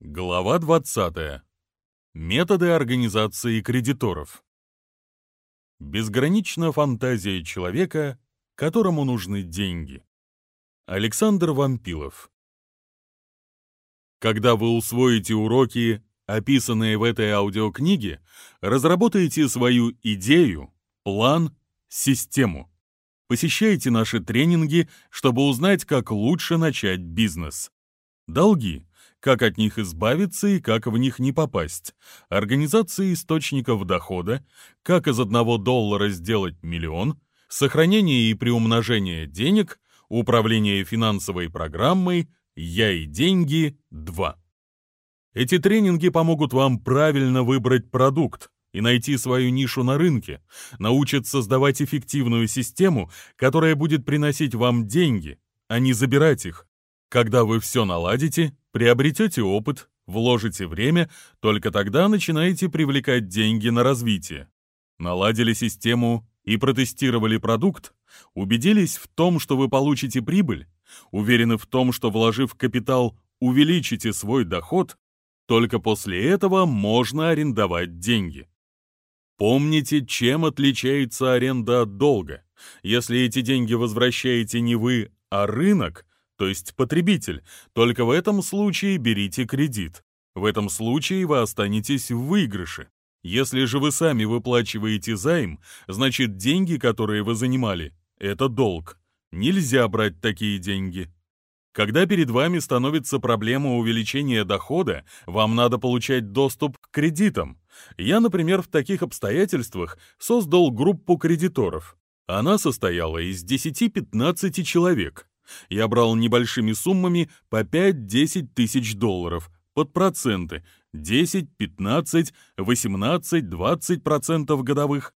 Глава 20. Методы организации кредиторов. Безгранична фантазия человека, которому нужны деньги. Александр Вампилов. Когда вы усвоите уроки, описанные в этой аудиокниге, разработайте свою идею, план, систему. Посещайте наши тренинги, чтобы узнать, как лучше начать бизнес. Долги как от них избавиться и как в них не попасть, организация источников дохода, как из одного доллара сделать миллион, сохранение и приумножение денег, управление финансовой программой «Я и деньги 2». Эти тренинги помогут вам правильно выбрать продукт и найти свою нишу на рынке, научат создавать эффективную систему, которая будет приносить вам деньги, а не забирать их. Когда вы все наладите, приобретете опыт, вложите время, только тогда начинаете привлекать деньги на развитие. Наладили систему и протестировали продукт, убедились в том, что вы получите прибыль, уверены в том, что вложив капитал, увеличите свой доход, только после этого можно арендовать деньги. Помните, чем отличается аренда от долга. Если эти деньги возвращаете не вы, а рынок, то есть потребитель. Только в этом случае берите кредит. В этом случае вы останетесь в выигрыше. Если же вы сами выплачиваете займ, значит деньги, которые вы занимали, это долг. Нельзя брать такие деньги. Когда перед вами становится проблема увеличения дохода, вам надо получать доступ к кредитам. Я, например, в таких обстоятельствах создал группу кредиторов. Она состояла из 10-15 человек. Я брал небольшими суммами по 5-10 тысяч долларов под проценты 10, 15, 18, 20 процентов годовых.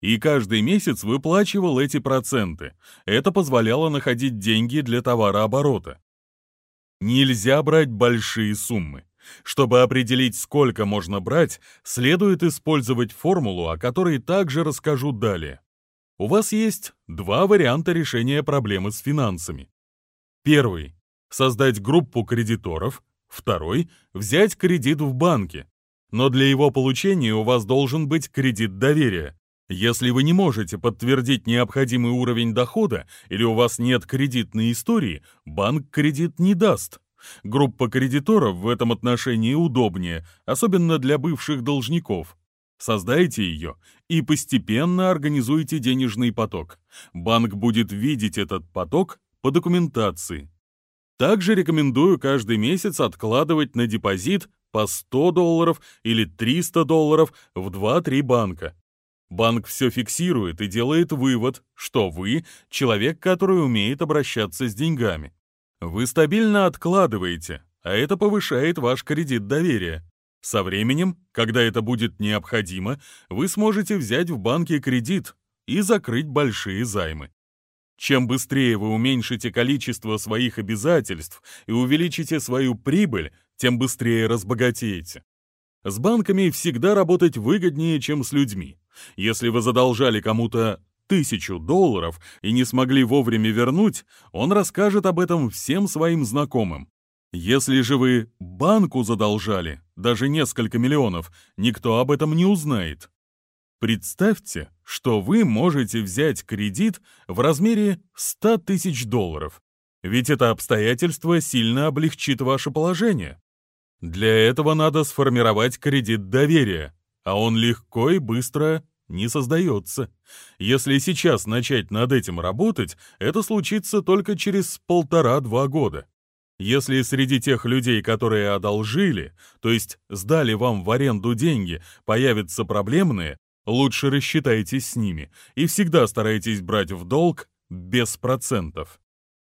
И каждый месяц выплачивал эти проценты. Это позволяло находить деньги для товарооборота. Нельзя брать большие суммы. Чтобы определить, сколько можно брать, следует использовать формулу, о которой также расскажу далее. У вас есть два варианта решения проблемы с финансами. Первый – создать группу кредиторов. Второй – взять кредит в банке. Но для его получения у вас должен быть кредит доверия. Если вы не можете подтвердить необходимый уровень дохода или у вас нет кредитной истории, банк кредит не даст. Группа кредиторов в этом отношении удобнее, особенно для бывших должников. Создайте ее и постепенно организуйте денежный поток. Банк будет видеть этот поток по документации. Также рекомендую каждый месяц откладывать на депозит по 100 долларов или 300 долларов в 2-3 банка. Банк все фиксирует и делает вывод, что вы – человек, который умеет обращаться с деньгами. Вы стабильно откладываете, а это повышает ваш кредит доверия. Со временем, когда это будет необходимо, вы сможете взять в банке кредит и закрыть большие займы. Чем быстрее вы уменьшите количество своих обязательств и увеличите свою прибыль, тем быстрее разбогатеете. С банками всегда работать выгоднее, чем с людьми. Если вы задолжали кому-то тысячу долларов и не смогли вовремя вернуть, он расскажет об этом всем своим знакомым. Если же вы банку задолжали, даже несколько миллионов, никто об этом не узнает. Представьте, что вы можете взять кредит в размере 100 тысяч долларов, ведь это обстоятельство сильно облегчит ваше положение. Для этого надо сформировать кредит доверия, а он легко и быстро не создается. Если сейчас начать над этим работать, это случится только через полтора-два года. Если среди тех людей, которые одолжили, то есть сдали вам в аренду деньги, появятся проблемные, Лучше рассчитайтесь с ними и всегда старайтесь брать в долг без процентов.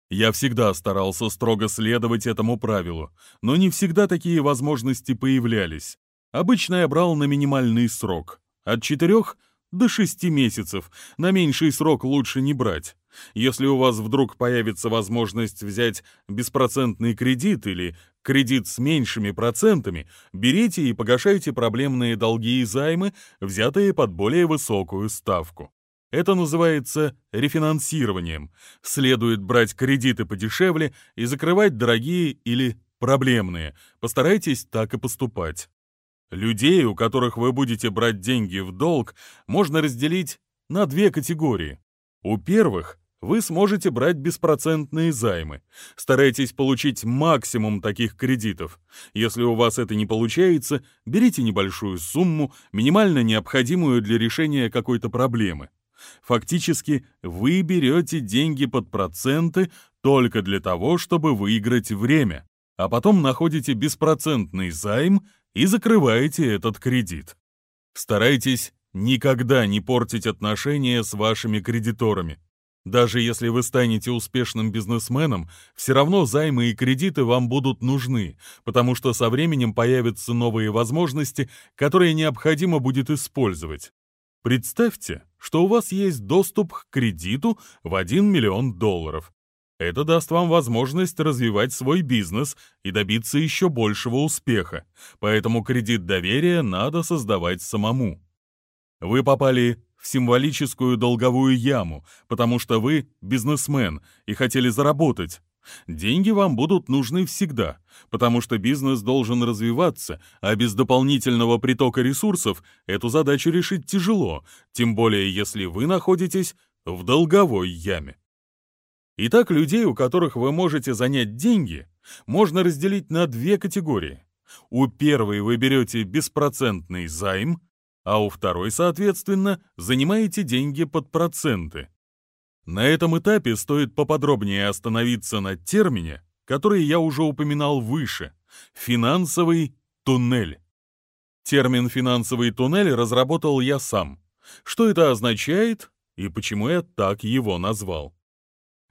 Я всегда старался строго следовать этому правилу, но не всегда такие возможности появлялись. Обычно я брал на минимальный срок, от 4 до 6 месяцев, на меньший срок лучше не брать. Если у вас вдруг появится возможность взять беспроцентный кредит или кредит с меньшими процентами, берите и погашайте проблемные долги и займы, взятые под более высокую ставку. Это называется рефинансированием. Следует брать кредиты подешевле и закрывать дорогие или проблемные, постарайтесь так и поступать. Людей, у которых вы будете брать деньги в долг, можно разделить на две категории. У первых вы сможете брать беспроцентные займы. Старайтесь получить максимум таких кредитов. Если у вас это не получается, берите небольшую сумму, минимально необходимую для решения какой-то проблемы. Фактически, вы берете деньги под проценты только для того, чтобы выиграть время, а потом находите беспроцентный займ и закрываете этот кредит. Старайтесь никогда не портить отношения с вашими кредиторами. Даже если вы станете успешным бизнесменом, все равно займы и кредиты вам будут нужны, потому что со временем появятся новые возможности, которые необходимо будет использовать. Представьте, что у вас есть доступ к кредиту в 1 миллион долларов. Это даст вам возможность развивать свой бизнес и добиться еще большего успеха, поэтому кредит доверия надо создавать самому. Вы попали в символическую долговую яму, потому что вы бизнесмен и хотели заработать. Деньги вам будут нужны всегда, потому что бизнес должен развиваться, а без дополнительного притока ресурсов эту задачу решить тяжело, тем более если вы находитесь в долговой яме. Итак, людей, у которых вы можете занять деньги, можно разделить на две категории. У первой вы берете беспроцентный займ, а у второй, соответственно, занимаете деньги под проценты. На этом этапе стоит поподробнее остановиться на термине, который я уже упоминал выше – финансовый туннель. Термин «финансовый туннель» разработал я сам. Что это означает и почему я так его назвал?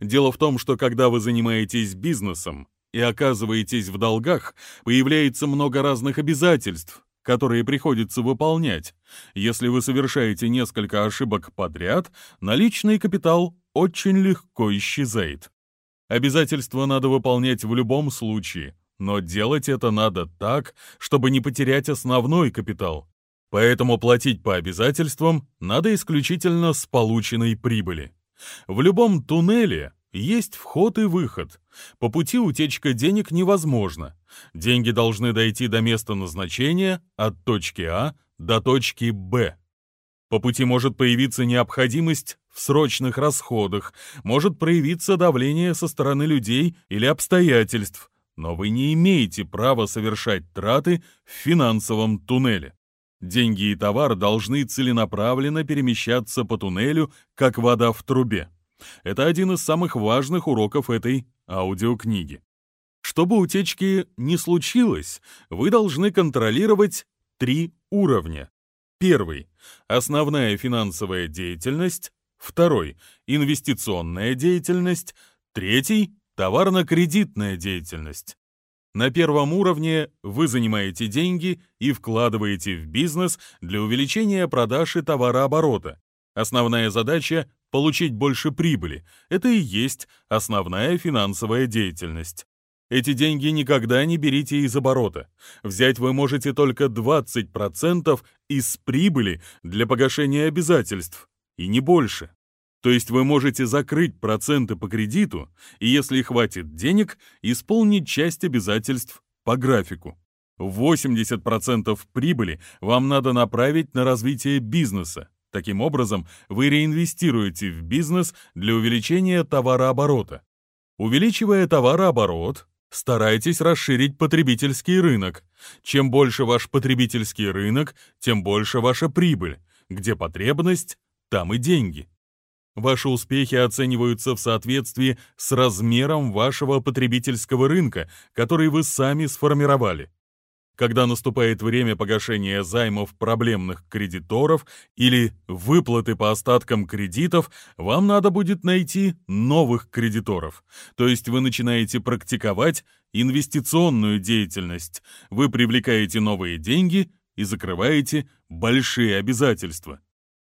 Дело в том, что когда вы занимаетесь бизнесом и оказываетесь в долгах, появляется много разных обязательств, которые приходится выполнять. Если вы совершаете несколько ошибок подряд, наличный капитал очень легко исчезает. Обязательства надо выполнять в любом случае, но делать это надо так, чтобы не потерять основной капитал. Поэтому платить по обязательствам надо исключительно с полученной прибыли. В любом туннеле есть вход и выход. По пути утечка денег невозможна. Деньги должны дойти до места назначения от точки А до точки Б. По пути может появиться необходимость в срочных расходах, может проявиться давление со стороны людей или обстоятельств, но вы не имеете права совершать траты в финансовом туннеле. Деньги и товар должны целенаправленно перемещаться по туннелю, как вода в трубе. Это один из самых важных уроков этой аудиокниги. Чтобы утечки не случилось, вы должны контролировать три уровня. Первый – основная финансовая деятельность. Второй – инвестиционная деятельность. Третий – товарно-кредитная деятельность. На первом уровне вы занимаете деньги и вкладываете в бизнес для увеличения продаж и товарооборота. Основная задача – получить больше прибыли. Это и есть основная финансовая деятельность. Эти деньги никогда не берите из оборота. Взять вы можете только 20% из прибыли для погашения обязательств, и не больше. То есть вы можете закрыть проценты по кредиту и, если хватит денег, исполнить часть обязательств по графику. 80% прибыли вам надо направить на развитие бизнеса. Таким образом, вы реинвестируете в бизнес для увеличения товарооборота. Увеличивая товарооборот, старайтесь расширить потребительский рынок. Чем больше ваш потребительский рынок, тем больше ваша прибыль. Где потребность, там и деньги. Ваши успехи оцениваются в соответствии с размером вашего потребительского рынка, который вы сами сформировали. Когда наступает время погашения займов проблемных кредиторов или выплаты по остаткам кредитов, вам надо будет найти новых кредиторов. То есть вы начинаете практиковать инвестиционную деятельность. Вы привлекаете новые деньги и закрываете большие обязательства.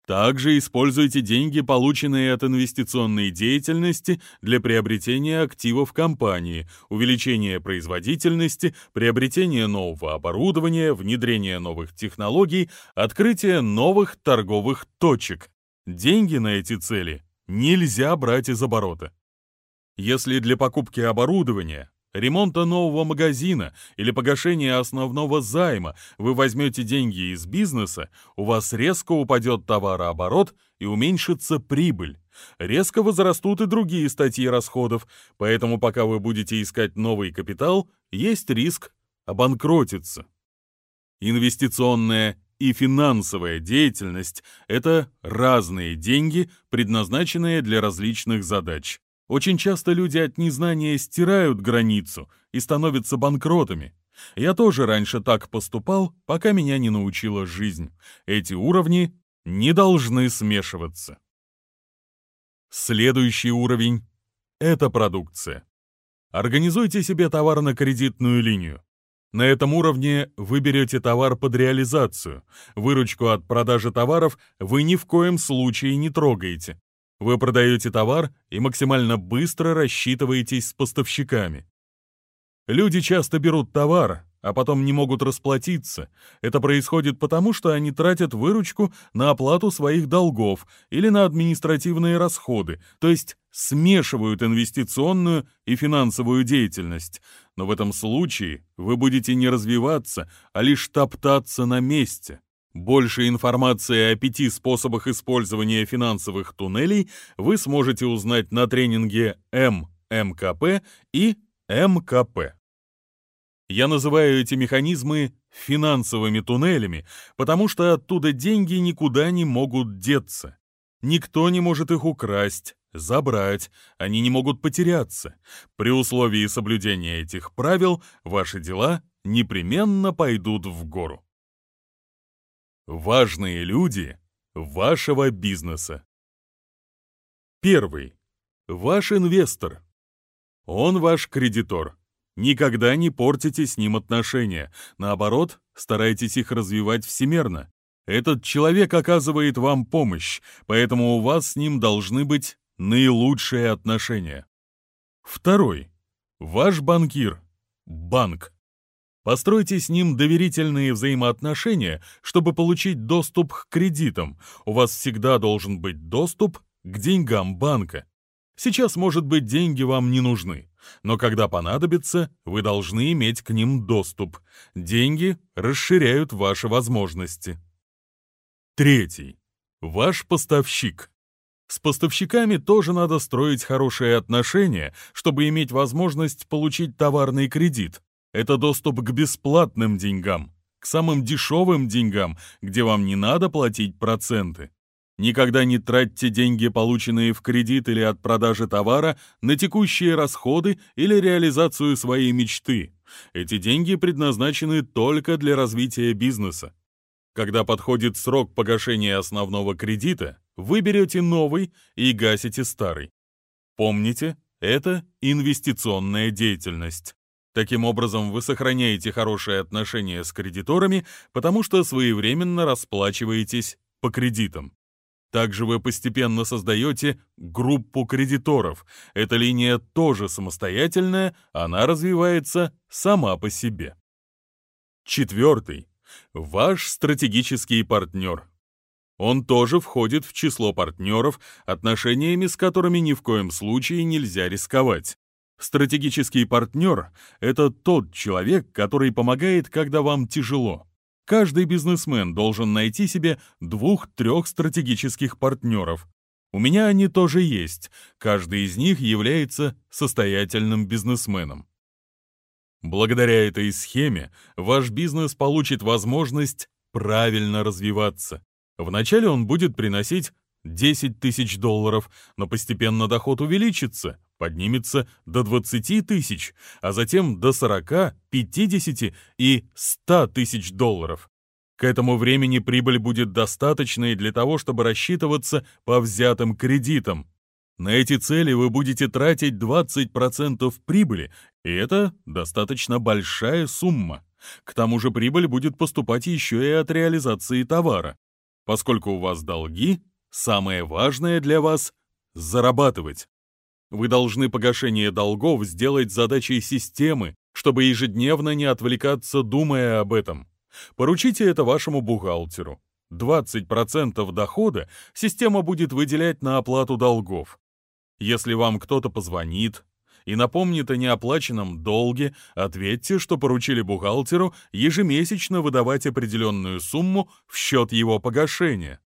Также используйте деньги, полученные от инвестиционной деятельности, для приобретения активов компании, увеличения производительности, приобретения нового оборудования, внедрения новых технологий, открытия новых торговых точек. Деньги на эти цели нельзя брать из оборота. Если для покупки оборудования ремонта нового магазина или погашения основного займа вы возьмете деньги из бизнеса, у вас резко упадет товарооборот и уменьшится прибыль. Резко возрастут и другие статьи расходов, поэтому пока вы будете искать новый капитал, есть риск обанкротиться. Инвестиционная и финансовая деятельность – это разные деньги, предназначенные для различных задач. Очень часто люди от незнания стирают границу и становятся банкротами. Я тоже раньше так поступал, пока меня не научила жизнь. Эти уровни не должны смешиваться. Следующий уровень – это продукция. Организуйте себе товарно-кредитную линию. На этом уровне вы берете товар под реализацию. Выручку от продажи товаров вы ни в коем случае не трогаете. Вы продаете товар и максимально быстро рассчитываетесь с поставщиками. Люди часто берут товар, а потом не могут расплатиться. Это происходит потому, что они тратят выручку на оплату своих долгов или на административные расходы, то есть смешивают инвестиционную и финансовую деятельность. Но в этом случае вы будете не развиваться, а лишь топтаться на месте. Больше информации о пяти способах использования финансовых туннелей вы сможете узнать на тренинге ММКП и МКП. Я называю эти механизмы финансовыми туннелями, потому что оттуда деньги никуда не могут деться. Никто не может их украсть, забрать, они не могут потеряться. При условии соблюдения этих правил ваши дела непременно пойдут в гору. Важные люди вашего бизнеса. Первый. Ваш инвестор. Он ваш кредитор. Никогда не портите с ним отношения. Наоборот, старайтесь их развивать всемерно. Этот человек оказывает вам помощь, поэтому у вас с ним должны быть наилучшие отношения. Второй. Ваш банкир. Банк. Постройте с ним доверительные взаимоотношения, чтобы получить доступ к кредитам. У вас всегда должен быть доступ к деньгам банка. Сейчас, может быть, деньги вам не нужны, но когда понадобится, вы должны иметь к ним доступ. Деньги расширяют ваши возможности. Третий. Ваш поставщик. С поставщиками тоже надо строить хорошие отношения, чтобы иметь возможность получить товарный кредит. Это доступ к бесплатным деньгам, к самым дешевым деньгам, где вам не надо платить проценты. Никогда не тратьте деньги, полученные в кредит или от продажи товара, на текущие расходы или реализацию своей мечты. Эти деньги предназначены только для развития бизнеса. Когда подходит срок погашения основного кредита, вы берете новый и гасите старый. Помните, это инвестиционная деятельность. Таким образом, вы сохраняете хорошие отношения с кредиторами, потому что своевременно расплачиваетесь по кредитам. Также вы постепенно создаете группу кредиторов. Эта линия тоже самостоятельная, она развивается сама по себе. Четвертый. Ваш стратегический партнер. Он тоже входит в число партнеров, отношениями с которыми ни в коем случае нельзя рисковать. Стратегический партнер — это тот человек, который помогает, когда вам тяжело. Каждый бизнесмен должен найти себе двух-трех стратегических партнеров. У меня они тоже есть, каждый из них является состоятельным бизнесменом. Благодаря этой схеме ваш бизнес получит возможность правильно развиваться. Вначале он будет приносить 10 тысяч долларов, но постепенно доход увеличится, поднимется до 20 тысяч, а затем до 40, 50 и 100 тысяч долларов. К этому времени прибыль будет достаточной для того, чтобы рассчитываться по взятым кредитам. На эти цели вы будете тратить 20% прибыли, и это достаточно большая сумма. К тому же прибыль будет поступать еще и от реализации товара. Поскольку у вас долги, самое важное для вас – зарабатывать. Вы должны погашение долгов сделать задачей системы, чтобы ежедневно не отвлекаться, думая об этом. Поручите это вашему бухгалтеру. 20% дохода система будет выделять на оплату долгов. Если вам кто-то позвонит, и напомнит о неоплаченном долге, ответьте, что поручили бухгалтеру ежемесячно выдавать определенную сумму в счет его погашения.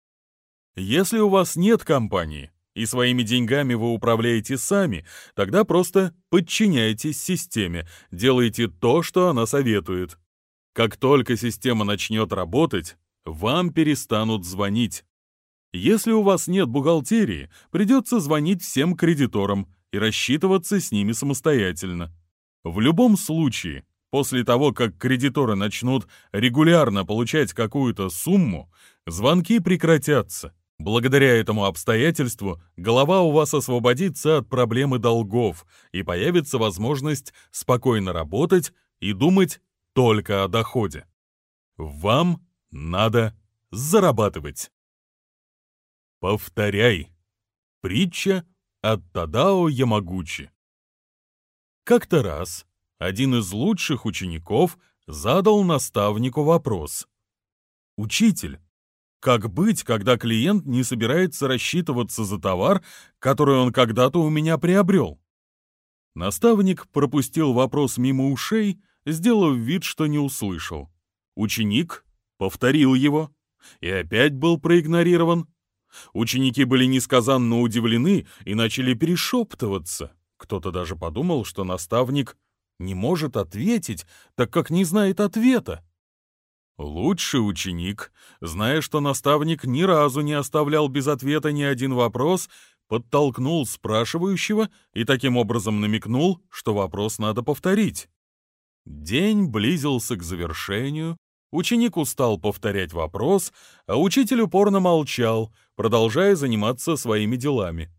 Если у вас нет компании, и своими деньгами вы управляете сами, тогда просто подчиняйтесь системе, делайте то, что она советует. Как только система начнет работать, вам перестанут звонить. Если у вас нет бухгалтерии, придется звонить всем кредиторам и рассчитываться с ними самостоятельно. В любом случае, после того, как кредиторы начнут регулярно получать какую-то сумму, звонки прекратятся. Благодаря этому обстоятельству голова у вас освободится от проблемы долгов и появится возможность спокойно работать и думать только о доходе. Вам надо зарабатывать. Повторяй. Притча от Тадао Ямагучи. Как-то раз один из лучших учеников задал наставнику вопрос. «Учитель, как быть, когда клиент не собирается рассчитываться за товар, который он когда-то у меня приобрел? Наставник пропустил вопрос мимо ушей, сделав вид, что не услышал. Ученик повторил его и опять был проигнорирован. Ученики были несказанно удивлены и начали перешептываться. Кто-то даже подумал, что наставник не может ответить, так как не знает ответа. Лучший ученик, зная, что наставник ни разу не оставлял без ответа ни один вопрос, подтолкнул спрашивающего и таким образом намекнул, что вопрос надо повторить. День близился к завершению, ученик устал повторять вопрос, а учитель упорно молчал, продолжая заниматься своими делами.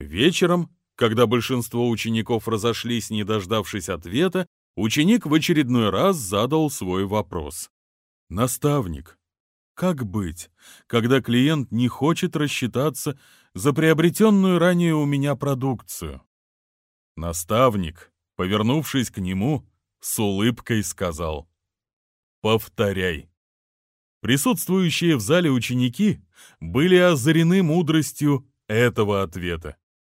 Вечером, когда большинство учеников разошлись, не дождавшись ответа, ученик в очередной раз задал свой вопрос. Наставник. Как быть, когда клиент не хочет рассчитаться за приобретенную ранее у меня продукцию? Наставник, повернувшись к нему, с улыбкой сказал «Повторяй». Присутствующие в зале ученики были озарены мудростью этого ответа.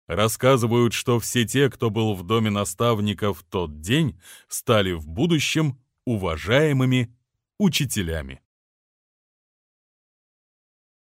Рассказывают, что все те, кто был в доме наставника в тот день, стали в будущем уважаемыми учителями.